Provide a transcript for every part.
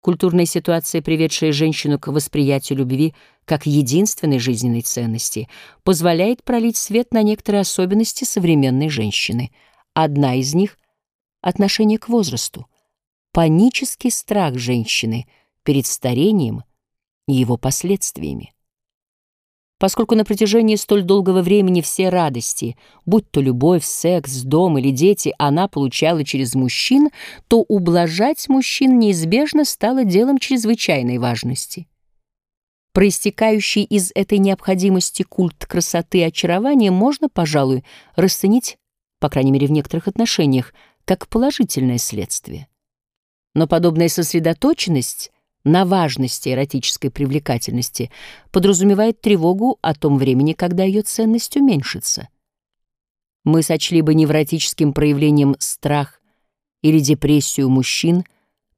Культурная ситуация, приведшая женщину к восприятию любви как единственной жизненной ценности, позволяет пролить свет на некоторые особенности современной женщины. Одна из них — отношение к возрасту, панический страх женщины перед старением и его последствиями. Поскольку на протяжении столь долгого времени все радости, будь то любовь, секс, дом или дети, она получала через мужчин, то ублажать мужчин неизбежно стало делом чрезвычайной важности. Проистекающий из этой необходимости культ красоты и очарования можно, пожалуй, расценить, по крайней мере в некоторых отношениях, как положительное следствие. Но подобная сосредоточенность на важности эротической привлекательности подразумевает тревогу о том времени, когда ее ценность уменьшится. Мы сочли бы невротическим проявлением страх или депрессию мужчин,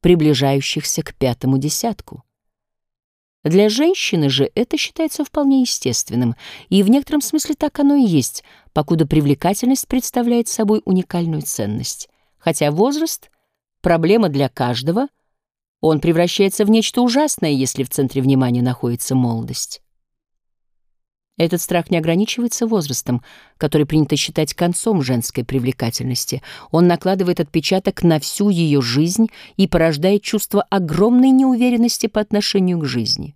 приближающихся к пятому десятку. Для женщины же это считается вполне естественным, и в некотором смысле так оно и есть, покуда привлекательность представляет собой уникальную ценность. Хотя возраст — проблема для каждого — он превращается в нечто ужасное, если в центре внимания находится молодость. Этот страх не ограничивается возрастом, который принято считать концом женской привлекательности. Он накладывает отпечаток на всю ее жизнь и порождает чувство огромной неуверенности по отношению к жизни.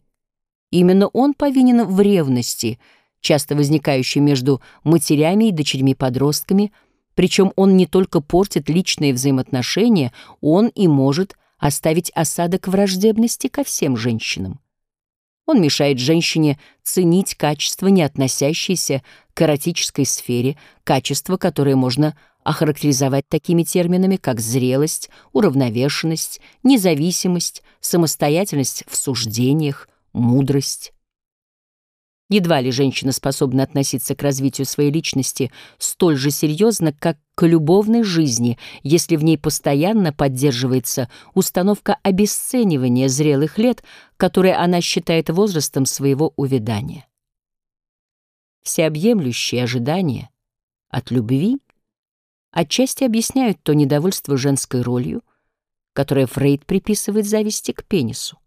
Именно он повинен в ревности, часто возникающей между матерями и дочерьми-подростками, причем он не только портит личные взаимоотношения, он и может оставить осадок враждебности ко всем женщинам. Он мешает женщине ценить качества, не относящиеся к эротической сфере, качества, которые можно охарактеризовать такими терминами, как зрелость, уравновешенность, независимость, самостоятельность в суждениях, мудрость. Едва ли женщина способна относиться к развитию своей личности столь же серьезно, как к любовной жизни, если в ней постоянно поддерживается установка обесценивания зрелых лет, которые она считает возрастом своего увядания. Всеобъемлющие ожидания от любви отчасти объясняют то недовольство женской ролью, которое Фрейд приписывает зависти к пенису.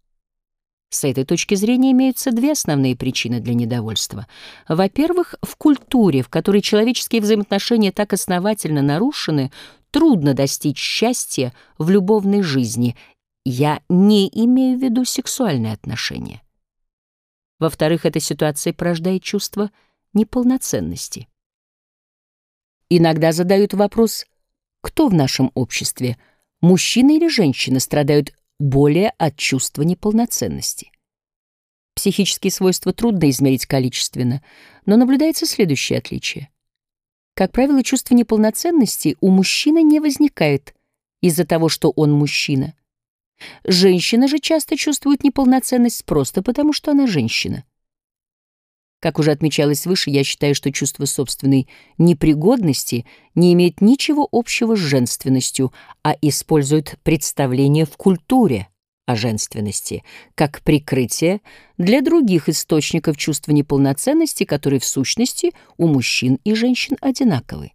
С этой точки зрения имеются две основные причины для недовольства. Во-первых, в культуре, в которой человеческие взаимоотношения так основательно нарушены, трудно достичь счастья в любовной жизни. Я не имею в виду сексуальные отношения. Во-вторых, эта ситуация порождает чувство неполноценности. Иногда задают вопрос, кто в нашем обществе, мужчина или женщина, страдают более от чувства неполноценности. Психические свойства трудно измерить количественно, но наблюдается следующее отличие. Как правило, чувство неполноценности у мужчины не возникает из-за того, что он мужчина. Женщина же часто чувствует неполноценность просто потому, что она женщина. Как уже отмечалось выше, я считаю, что чувство собственной непригодности не имеет ничего общего с женственностью, а использует представление в культуре о женственности как прикрытие для других источников чувства неполноценности, которые в сущности у мужчин и женщин одинаковы.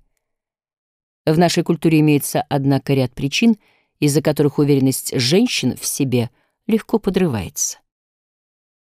В нашей культуре имеется, однако, ряд причин, из-за которых уверенность женщин в себе легко подрывается.